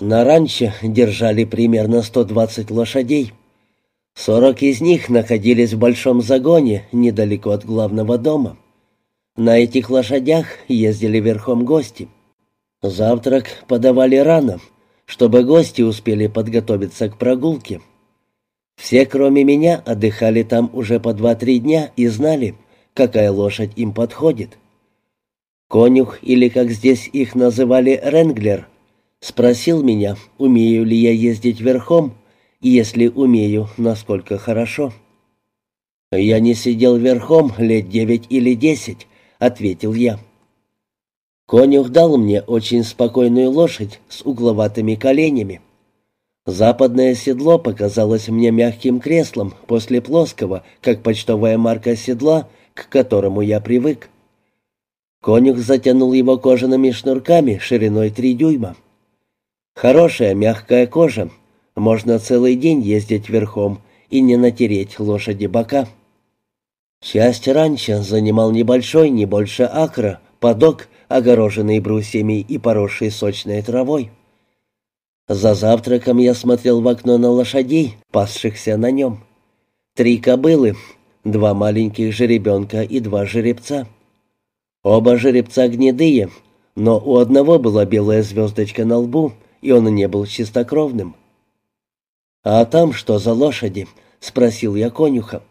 На ранчо держали примерно 120 лошадей. 40 из них находились в большом загоне недалеко от главного дома. На этих лошадях ездили верхом гости. Завтрак подавали рано, чтобы гости успели подготовиться к прогулке. Все, кроме меня, отдыхали там уже по два-три дня и знали, какая лошадь им подходит. Конюх, или, как здесь их называли, ренглер, спросил меня, умею ли я ездить верхом, и если умею, насколько хорошо. «Я не сидел верхом лет девять или десять», — ответил я. Конюх дал мне очень спокойную лошадь с угловатыми коленями. Западное седло показалось мне мягким креслом после плоского, как почтовая марка седла, к которому я привык. Конюх затянул его кожаными шнурками шириной три дюйма. Хорошая мягкая кожа, можно целый день ездить верхом и не натереть лошади бока. Часть ранчо занимал небольшой, не больше акра, подок, огороженный брусьями и поросший сочной травой. За завтраком я смотрел в окно на лошадей, пасшихся на нем. Три кобылы, два маленьких жеребенка и два жеребца. Оба жеребца гнедые, но у одного была белая звездочка на лбу, и он не был чистокровным. «А там что за лошади?» — спросил я конюха.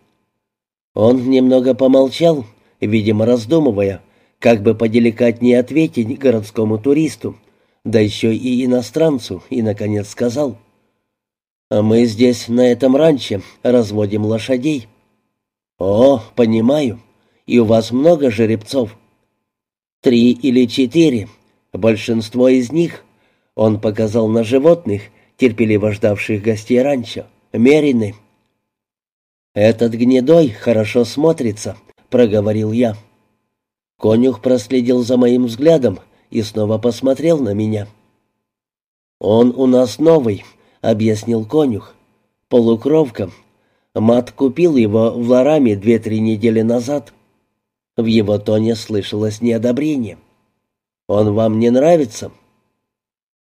Он немного помолчал, видимо, раздумывая, как бы поделикатнее ответить городскому туристу, да еще и иностранцу, и, наконец, сказал, «А «Мы здесь, на этом ранче, разводим лошадей». «О, понимаю. И у вас много жеребцов?» «Три или четыре. Большинство из них...» Он показал на животных, терпеливо ждавших гостей ранчо. «Мерины». «Этот гнедой хорошо смотрится», — проговорил я. Конюх проследил за моим взглядом и снова посмотрел на меня. «Он у нас новый», — объяснил конюх. «Полукровка. Мат купил его в Лараме две-три недели назад». В его тоне слышалось неодобрение. «Он вам не нравится?»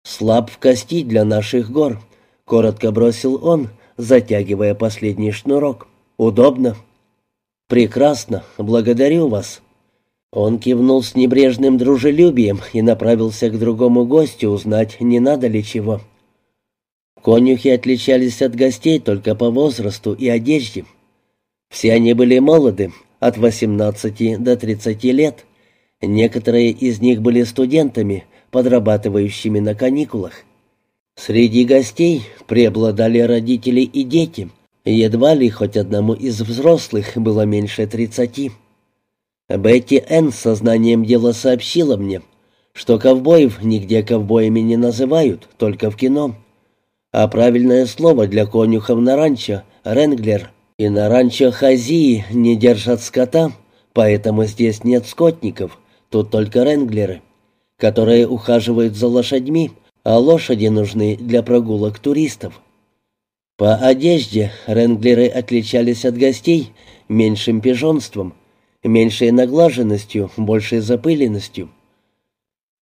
«Слаб в кости для наших гор», — коротко бросил он, затягивая последний шнурок. «Удобно». «Прекрасно. Благодарю вас». Он кивнул с небрежным дружелюбием и направился к другому гостю узнать, не надо ли чего. Конюхи отличались от гостей только по возрасту и одежде. Все они были молоды, от 18 до 30 лет. Некоторые из них были студентами, подрабатывающими на каникулах. Среди гостей преобладали родители и дети. Едва ли хоть одному из взрослых было меньше тридцати. Бетти Энн сознанием дела сообщила мне, что ковбоев нигде ковбоями не называют, только в кино. А правильное слово для конюхов на ранчо — ренглер. И на ранчо Хазии не держат скота, поэтому здесь нет скотников, тут только ренглеры, которые ухаживают за лошадьми, а лошади нужны для прогулок туристов. По одежде ренглеры отличались от гостей меньшим пижонством, меньшей наглаженностью, большей запыленностью.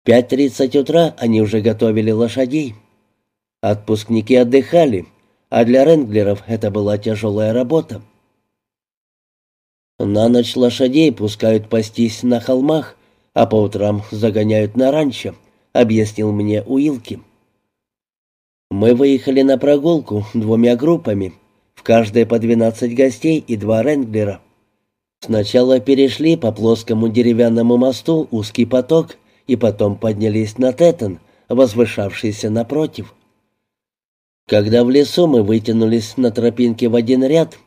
В 5.30 утра они уже готовили лошадей. Отпускники отдыхали, а для ренглеров это была тяжелая работа. На ночь лошадей пускают пастись на холмах, а по утрам загоняют на ранчо, объяснил мне Уилки. Мы выехали на прогулку двумя группами, в каждой по 12 гостей и два ренглера. Сначала перешли по плоскому деревянному мосту узкий поток и потом поднялись на Теттон, возвышавшийся напротив. Когда в лесу мы вытянулись на тропинке в один ряд,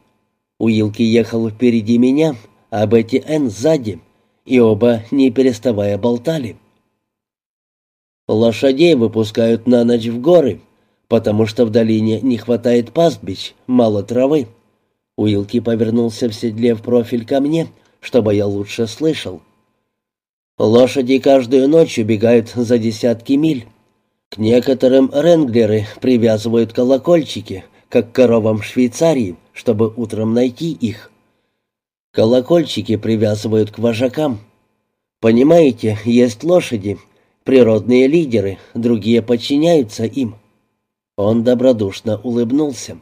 Уилки ехал впереди меня, а Бетти Энн сзади, и оба, не переставая, болтали. Лошадей выпускают на ночь в горы, потому что в долине не хватает пастбищ, мало травы. Уилки повернулся в седле в профиль ко мне, чтобы я лучше слышал. Лошади каждую ночь убегают за десятки миль. К некоторым ренглеры привязывают колокольчики, как к коровам Швейцарии, чтобы утром найти их. Колокольчики привязывают к вожакам. Понимаете, есть лошади, природные лидеры, другие подчиняются им». Он добродушно улыбнулся.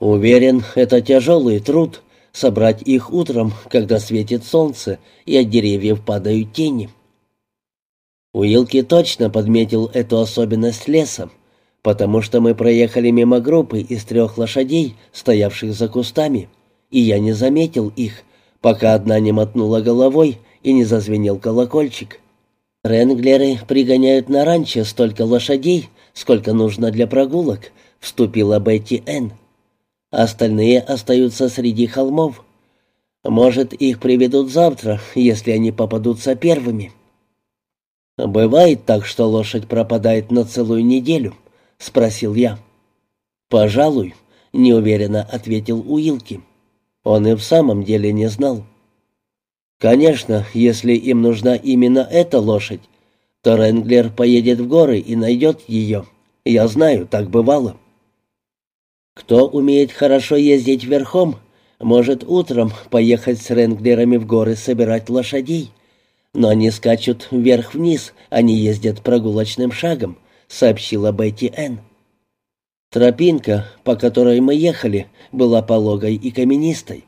«Уверен, это тяжелый труд — собрать их утром, когда светит солнце, и от деревьев падают тени». Уилки точно подметил эту особенность леса, потому что мы проехали мимо группы из трех лошадей, стоявших за кустами, и я не заметил их, пока одна не мотнула головой и не зазвенел колокольчик. «Ренглеры пригоняют на ранчо столько лошадей, сколько нужно для прогулок», — вступила Бетти Энн. «Остальные остаются среди холмов. Может, их приведут завтра, если они попадутся первыми». «Бывает так, что лошадь пропадает на целую неделю?» — спросил я. «Пожалуй», — неуверенно ответил Уилки. Он и в самом деле не знал. «Конечно, если им нужна именно эта лошадь, то Ренглер поедет в горы и найдет ее. Я знаю, так бывало». «Кто умеет хорошо ездить верхом, может утром поехать с Ренглерами в горы собирать лошадей», «Но они скачут вверх-вниз, они ездят прогулочным шагом», — сообщила Бетти Энн. Тропинка, по которой мы ехали, была пологой и каменистой.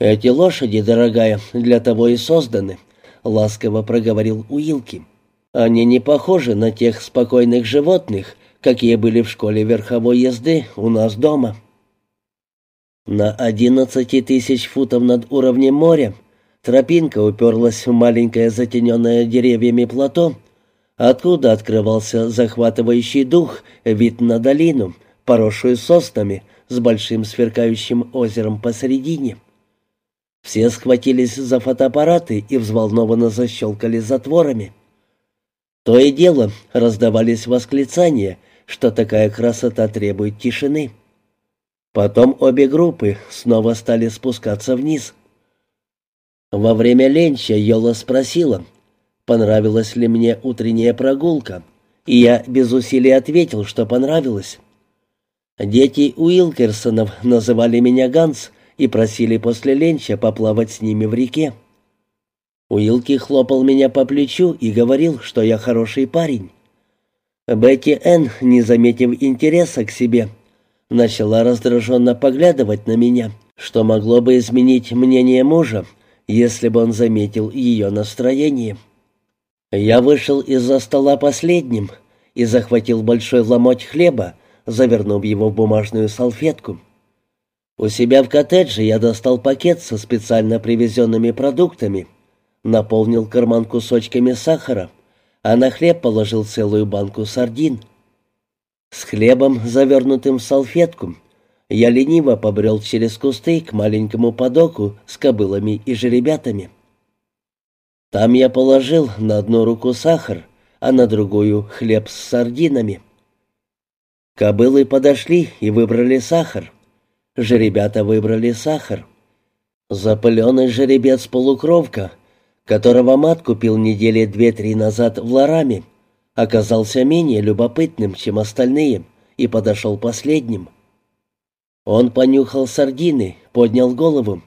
«Эти лошади, дорогая, для того и созданы», — ласково проговорил Уилки. «Они не похожи на тех спокойных животных, какие были в школе верховой езды у нас дома». На одиннадцати тысяч футов над уровнем моря Тропинка уперлась в маленькое затененное деревьями плато, откуда открывался захватывающий дух вид на долину, поросшую соснами, с большим сверкающим озером посередине. Все схватились за фотоаппараты и взволнованно защелкали затворами. То и дело раздавались восклицания, что такая красота требует тишины. Потом обе группы снова стали спускаться вниз — во время ленча Йола спросила, понравилась ли мне утренняя прогулка, и я без усилий ответил, что понравилось. Дети Уилкерсонов называли меня Ганс и просили после ленча поплавать с ними в реке. Уилки хлопал меня по плечу и говорил, что я хороший парень. Бетти Энн, не заметив интереса к себе, начала раздраженно поглядывать на меня, что могло бы изменить мнение мужа, если бы он заметил ее настроение. Я вышел из-за стола последним и захватил большой ломоть хлеба, завернув его в бумажную салфетку. У себя в коттедже я достал пакет со специально привезенными продуктами, наполнил карман кусочками сахара, а на хлеб положил целую банку сардин. С хлебом, завернутым в салфетку, я лениво побрел через кусты к маленькому подоку с кобылами и жеребятами. Там я положил на одну руку сахар, а на другую — хлеб с сардинами. Кобылы подошли и выбрали сахар. Жеребята выбрали сахар. Запыленный жеребец-полукровка, которого мат купил недели две-три назад в Лараме, оказался менее любопытным, чем остальные, и подошел последним — он понюхал сардины, поднял голову,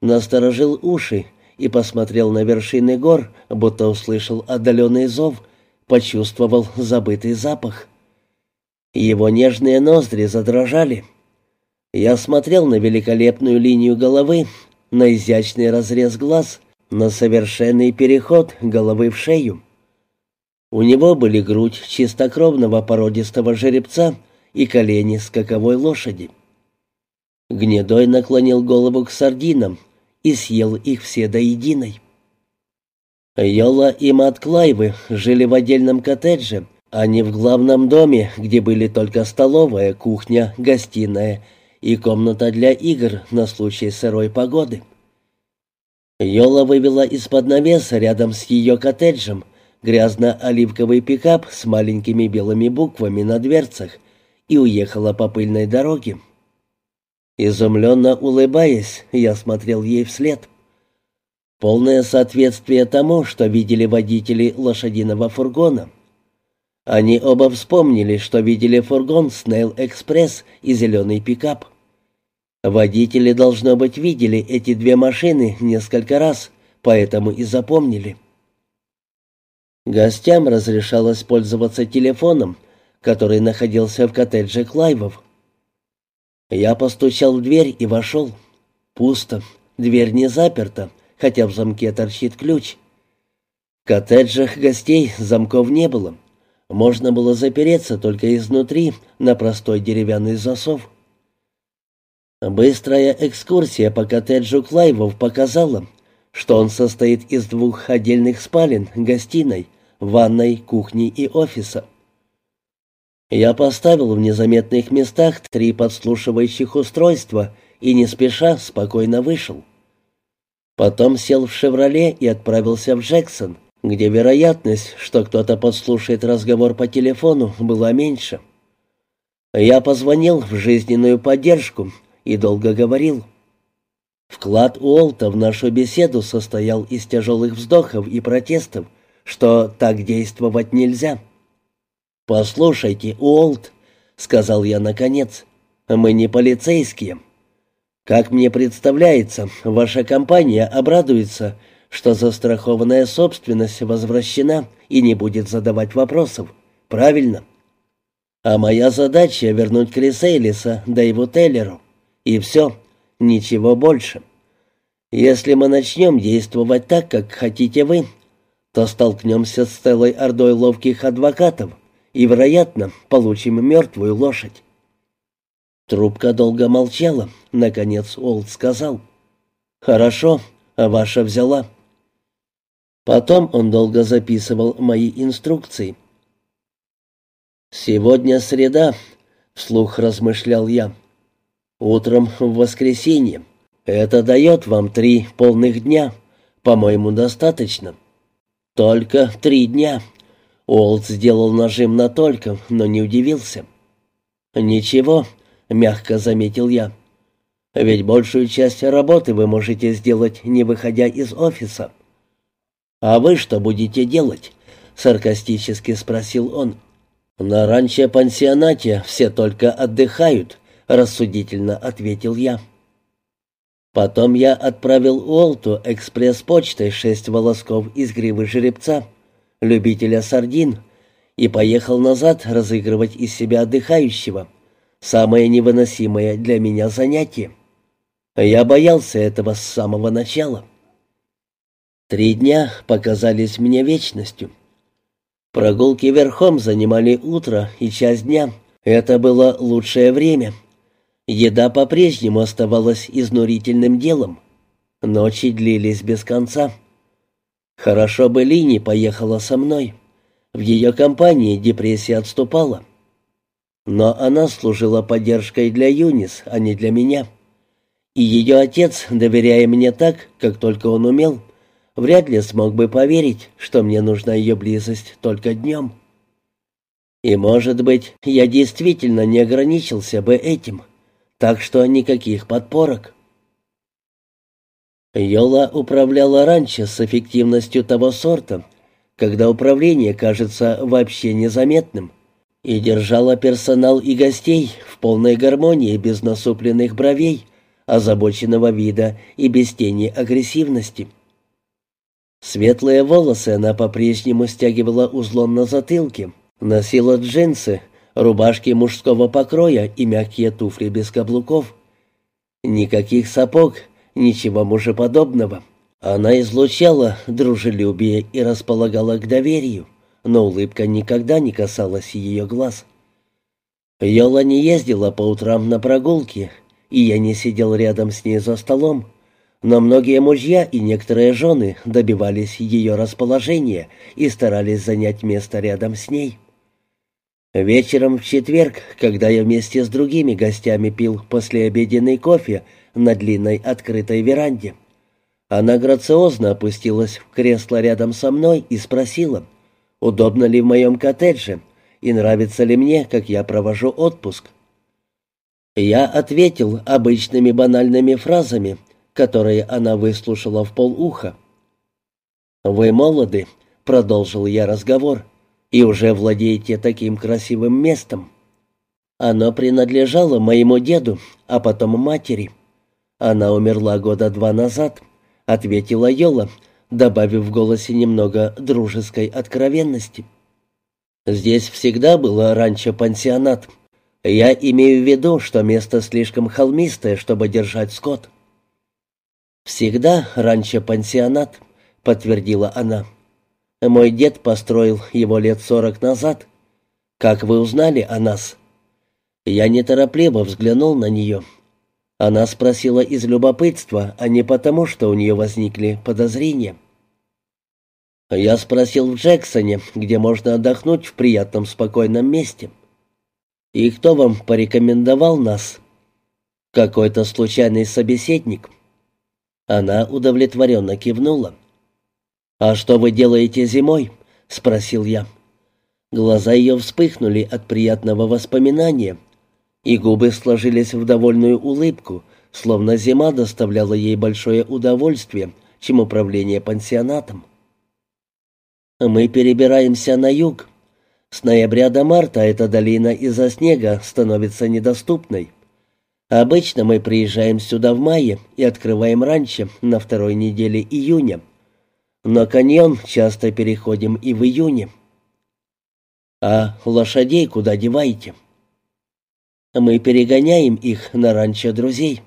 насторожил уши и посмотрел на вершины гор, будто услышал отдаленный зов, почувствовал забытый запах. Его нежные ноздри задрожали. Я смотрел на великолепную линию головы, на изящный разрез глаз, на совершенный переход головы в шею. У него были грудь чистокровного породистого жеребца и колени скаковой лошади. Гнедой наклонил голову к сардинам и съел их все до единой. Йола и Мат Клайвы жили в отдельном коттедже, а не в главном доме, где были только столовая, кухня, гостиная и комната для игр на случай сырой погоды. Йола вывела из-под навеса рядом с ее коттеджем грязно-оливковый пикап с маленькими белыми буквами на дверцах и уехала по пыльной дороге. Изумленно улыбаясь, я смотрел ей вслед. Полное соответствие тому, что видели водители лошадиного фургона. Они оба вспомнили, что видели фургон «Снейл Экспресс» и зеленый пикап. Водители, должно быть, видели эти две машины несколько раз, поэтому и запомнили. Гостям разрешалось пользоваться телефоном, который находился в коттедже Клайвов. Я постучал в дверь и вошел. Пусто. Дверь не заперта, хотя в замке торчит ключ. В коттеджах гостей замков не было. Можно было запереться только изнутри на простой деревянный засов. Быстрая экскурсия по коттеджу Клайвов показала, что он состоит из двух отдельных спален, гостиной, ванной, кухни и офиса. Я поставил в незаметных местах три подслушивающих устройства и не спеша спокойно вышел. Потом сел в «Шевроле» и отправился в Джексон, где вероятность, что кто-то подслушает разговор по телефону, была меньше. Я позвонил в жизненную поддержку и долго говорил. Вклад Уолта в нашу беседу состоял из тяжелых вздохов и протестов, что так действовать нельзя. «Послушайте, Уолт», — сказал я наконец, — «мы не полицейские. Как мне представляется, ваша компания обрадуется, что застрахованная собственность возвращена и не будет задавать вопросов. Правильно? А моя задача — вернуть Крисейлиса Дэйву Теллеру. И все, ничего больше. Если мы начнем действовать так, как хотите вы, то столкнемся с целой ордой ловких адвокатов и, вероятно, получим мертвую лошадь. Трубка долго молчала. Наконец Олд сказал. «Хорошо, а ваша взяла». Потом он долго записывал мои инструкции. «Сегодня среда», — вслух размышлял я. «Утром в воскресенье. Это дает вам три полных дня. По-моему, достаточно». «Только три дня». Уолт сделал нажим на «только», но не удивился. «Ничего», — мягко заметил я. «Ведь большую часть работы вы можете сделать, не выходя из офиса». «А вы что будете делать?» — саркастически спросил он. «На ранчо-пансионате все только отдыхают», — рассудительно ответил я. Потом я отправил Уолту экспресс-почтой шесть волосков из гривы жеребца, любителя сардин, и поехал назад разыгрывать из себя отдыхающего. Самое невыносимое для меня занятие. Я боялся этого с самого начала. Три дня показались мне вечностью. Прогулки верхом занимали утро и часть дня. Это было лучшее время — Еда по-прежнему оставалась изнурительным делом. Ночи длились без конца. Хорошо бы Лини поехала со мной. В ее компании депрессия отступала. Но она служила поддержкой для Юнис, а не для меня. И ее отец, доверяя мне так, как только он умел, вряд ли смог бы поверить, что мне нужна ее близость только днем. И, может быть, я действительно не ограничился бы этим так что никаких подпорок. Йола управляла раньше с эффективностью того сорта, когда управление кажется вообще незаметным, и держала персонал и гостей в полной гармонии без насупленных бровей, озабоченного вида и без тени агрессивности. Светлые волосы она по-прежнему стягивала узлом на затылке, носила джинсы, рубашки мужского покроя и мягкие туфли без каблуков. Никаких сапог, ничего мужеподобного. Она излучала дружелюбие и располагала к доверию, но улыбка никогда не касалась ее глаз. Йола не ездила по утрам на прогулки, и я не сидел рядом с ней за столом, но многие мужья и некоторые жены добивались ее расположения и старались занять место рядом с ней. Вечером в четверг, когда я вместе с другими гостями пил послеобеденный кофе на длинной открытой веранде, она грациозно опустилась в кресло рядом со мной и спросила, удобно ли в моем коттедже и нравится ли мне, как я провожу отпуск. Я ответил обычными банальными фразами, которые она выслушала в полуха. «Вы молоды», — продолжил я разговор, — и уже владеете таким красивым местом. Оно принадлежало моему деду, а потом матери. Она умерла года два назад, ответила Йола, добавив в голосе немного дружеской откровенности. «Здесь всегда было ранчо-пансионат. Я имею в виду, что место слишком холмистое, чтобы держать скот». «Всегда ранчо-пансионат», — подтвердила она. «Мой дед построил его лет сорок назад. Как вы узнали о нас?» Я неторопливо взглянул на нее. Она спросила из любопытства, а не потому, что у нее возникли подозрения. Я спросил в Джексоне, где можно отдохнуть в приятном спокойном месте. «И кто вам порекомендовал нас?» «Какой-то случайный собеседник». Она удовлетворенно кивнула. «А что вы делаете зимой?» — спросил я. Глаза ее вспыхнули от приятного воспоминания, и губы сложились в довольную улыбку, словно зима доставляла ей большое удовольствие, чем управление пансионатом. «Мы перебираемся на юг. С ноября до марта эта долина из-за снега становится недоступной. Обычно мы приезжаем сюда в мае и открываем раньше, на второй неделе июня. Но каньон часто переходим и в июне. А лошадей куда деваете? Мы перегоняем их на ранчо друзей.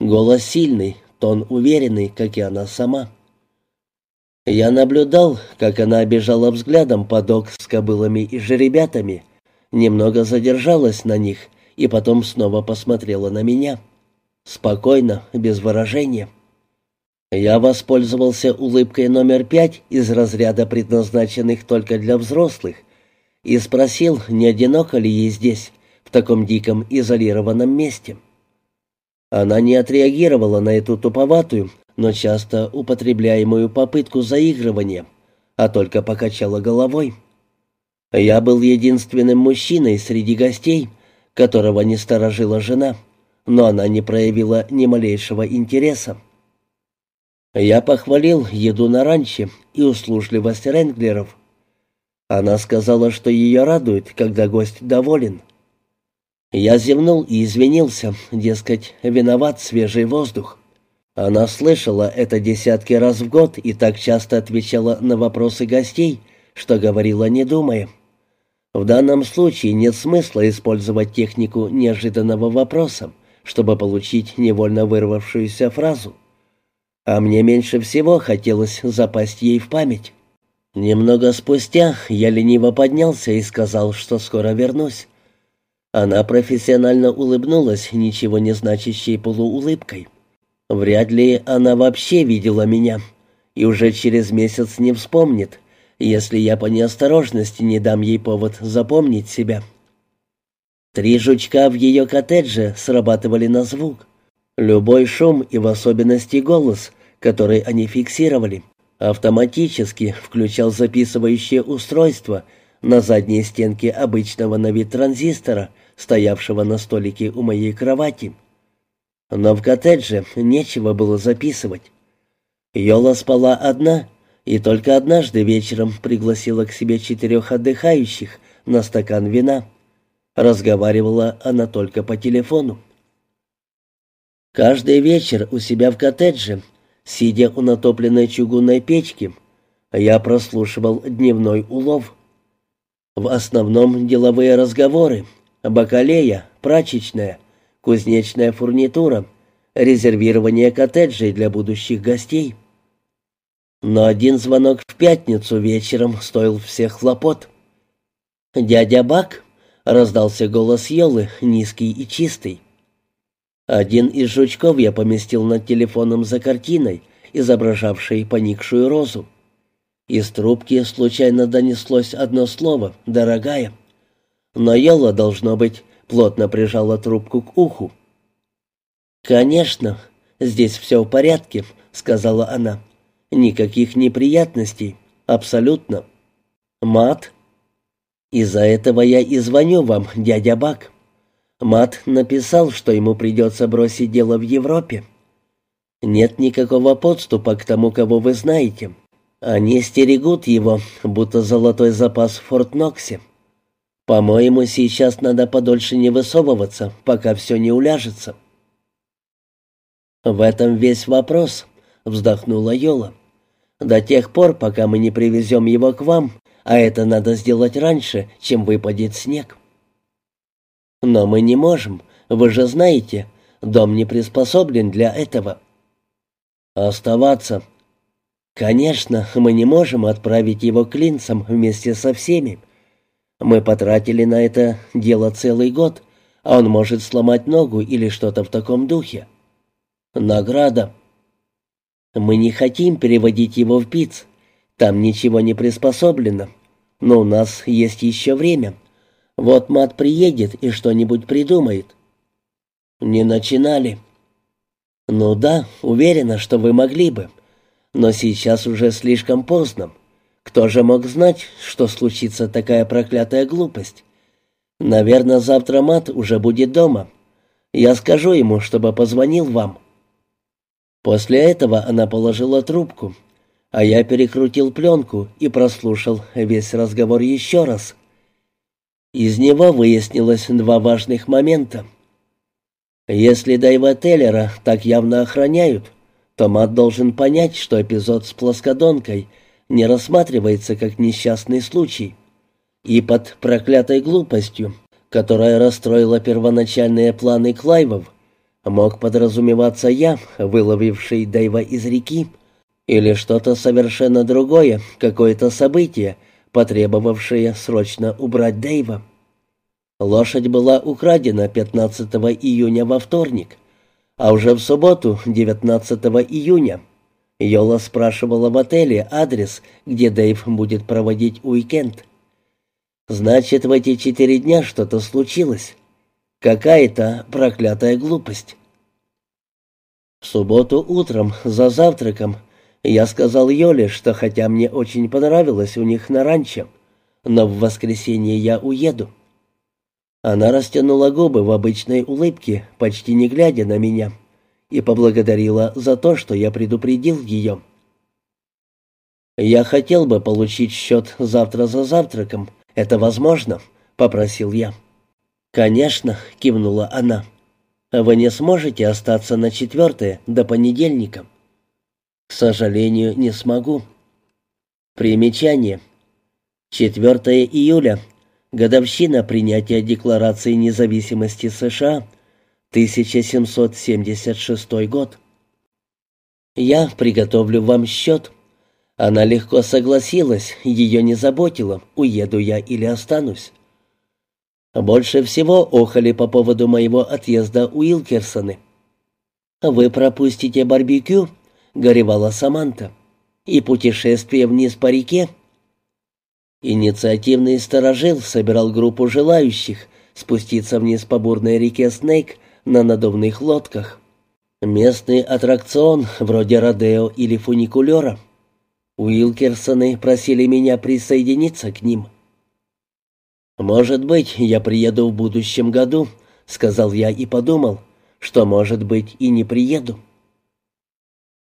Голос сильный, тон уверенный, как и она сама. Я наблюдал, как она обижала взглядом подок с кобылами и жеребятами, немного задержалась на них — и потом снова посмотрела на меня. Спокойно, без выражения. Я воспользовался улыбкой номер пять из разряда предназначенных только для взрослых и спросил, не одиноко ли ей здесь, таком диком изолированном месте. Она не отреагировала на эту туповатую, но часто употребляемую попытку заигрывания, а только покачала головой. Я был единственным мужчиной среди гостей, которого не сторожила жена, но она не проявила ни малейшего интереса. Я похвалил еду на ранче и услужливость Ренглеров. Она сказала, что ее радует, когда гость доволен. Я зевнул и извинился, дескать, виноват свежий воздух. Она слышала это десятки раз в год и так часто отвечала на вопросы гостей, что говорила не думая. В данном случае нет смысла использовать технику неожиданного вопроса, чтобы получить невольно вырвавшуюся фразу. А мне меньше всего хотелось запасть ей в память. Немного спустя я лениво поднялся и сказал, что скоро вернусь. Она профессионально улыбнулась ничего не значащей полуулыбкой. Вряд ли она вообще видела меня и уже через месяц не вспомнит, если я по неосторожности не дам ей повод запомнить себя. Три жучка в ее коттедже срабатывали на звук. Любой шум и в особенности голос, который они фиксировали, автоматически включал записывающее устройство на задней стенке обычного на вид транзистора, стоявшего на столике у моей кровати. Но в коттедже нечего было записывать. Йола спала одна, и только однажды вечером пригласила к себе четырех отдыхающих на стакан вина. Разговаривала она только по телефону. Каждый вечер у себя в коттедже, сидя у натопленной чугунной печки, я прослушивал дневной улов. В основном деловые разговоры, бакалея, прачечная, кузнечная фурнитура, резервирование коттеджей для будущих гостей — но один звонок в пятницу вечером стоил всех хлопот. «Дядя Бак?» — раздался голос Йолы, низкий и чистый. Один из жучков я поместил над телефоном за картиной, изображавшей поникшую розу. Из трубки случайно донеслось одно слово «дорогая». Но Йола, должно быть, плотно прижала трубку к уху. «Конечно, здесь все в порядке», — сказала она. Никаких неприятностей. Абсолютно. Мат. Из-за этого я и звоню вам, дядя Бак. Мат написал, что ему придется бросить дело в Европе. Нет никакого подступа к тому, кого вы знаете. Они стерегут его, будто золотой запас в Форт-Ноксе. По-моему, сейчас надо подольше не высовываться, пока все не уляжется. В этом весь вопрос, вздохнула Йола. До тех пор, пока мы не привезем его к вам, а это надо сделать раньше, чем выпадет снег. Но мы не можем, вы же знаете, дом не приспособлен для этого. Оставаться. Конечно, мы не можем отправить его к линцам вместе со всеми. Мы потратили на это дело целый год, а он может сломать ногу или что-то в таком духе. Награда. Мы не хотим переводить его в ПИЦ. Там ничего не приспособлено. Но у нас есть еще время. Вот мат приедет и что-нибудь придумает. Не начинали. Ну да, уверена, что вы могли бы. Но сейчас уже слишком поздно. Кто же мог знать, что случится такая проклятая глупость? Наверное, завтра мат уже будет дома. Я скажу ему, чтобы позвонил вам. После этого она положила трубку, а я перекрутил пленку и прослушал весь разговор еще раз. Из него выяснилось два важных момента. Если Дэйва Теллера так явно охраняют, то Мат должен понять, что эпизод с плоскодонкой не рассматривается как несчастный случай. И под проклятой глупостью, которая расстроила первоначальные планы Клайвов, Мог подразумеваться я, выловивший Дэйва из реки, или что-то совершенно другое, какое-то событие, потребовавшее срочно убрать Дэйва. Лошадь была украдена 15 июня во вторник, а уже в субботу, 19 июня, Йола спрашивала в отеле адрес, где Дэйв будет проводить уикенд. Значит, в эти четыре дня что-то случилось. Какая-то проклятая глупость. В субботу утром, за завтраком, я сказал Йоле, что хотя мне очень понравилось у них на ранчо, но в воскресенье я уеду. Она растянула губы в обычной улыбке, почти не глядя на меня, и поблагодарила за то, что я предупредил ее. «Я хотел бы получить счет завтра за завтраком. Это возможно?» — попросил я. «Конечно», — кивнула она. «Вы не сможете остаться на четвертое до понедельника?» «К сожалению, не смогу». Примечание. 4 июля. Годовщина принятия Декларации независимости США. 1776 год. «Я приготовлю вам счет». Она легко согласилась, ее не заботило, уеду я или останусь. Больше всего охали по поводу моего отъезда у Илкерсоны. «Вы пропустите барбекю», — горевала Саманта, — «и путешествие вниз по реке». Инициативный сторожил собирал группу желающих спуститься вниз по бурной реке Снейк на надувных лодках. Местный аттракцион вроде Родео или фуникулера. Уилкерсоны просили меня присоединиться к ним. «Может быть, я приеду в будущем году», — сказал я и подумал, что, может быть, и не приеду.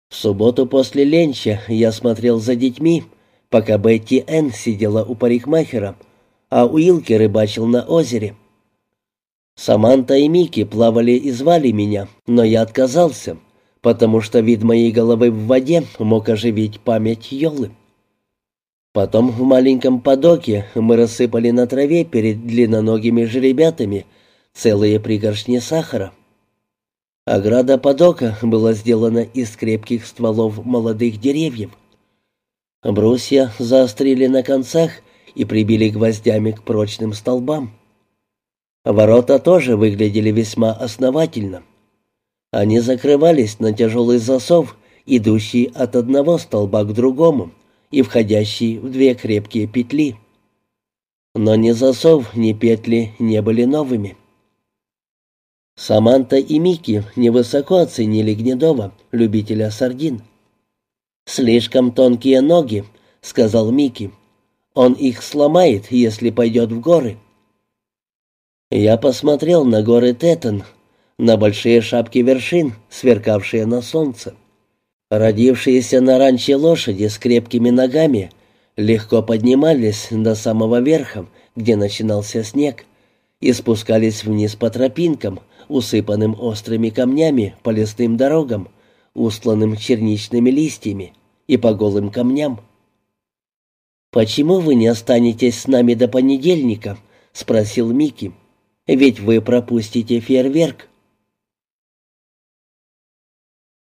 В субботу после ленча я смотрел за детьми, пока Бетти Энн сидела у парикмахера, а Уилки рыбачил на озере. Саманта и Микки плавали и звали меня, но я отказался, потому что вид моей головы в воде мог оживить память Йолы. Потом в маленьком подоке мы рассыпали на траве перед длинноногими жеребятами целые пригоршни сахара. Ограда подока была сделана из крепких стволов молодых деревьев. Брусья заострили на концах и прибили гвоздями к прочным столбам. Ворота тоже выглядели весьма основательно. Они закрывались на тяжелый засов, идущий от одного столба к другому и входящий в две крепкие петли. Но ни засов, ни петли не были новыми. Саманта и Микки невысоко оценили Гнедова, любителя сардин. «Слишком тонкие ноги», — сказал Микки. «Он их сломает, если пойдет в горы». Я посмотрел на горы Тетон, на большие шапки вершин, сверкавшие на солнце. Родившиеся на ранче лошади с крепкими ногами легко поднимались до самого верха, где начинался снег, и спускались вниз по тропинкам, усыпанным острыми камнями по лесным дорогам, устланным черничными листьями, и по голым камням. «Почему вы не останетесь с нами до понедельника?» — спросил Микки. «Ведь вы пропустите фейерверк».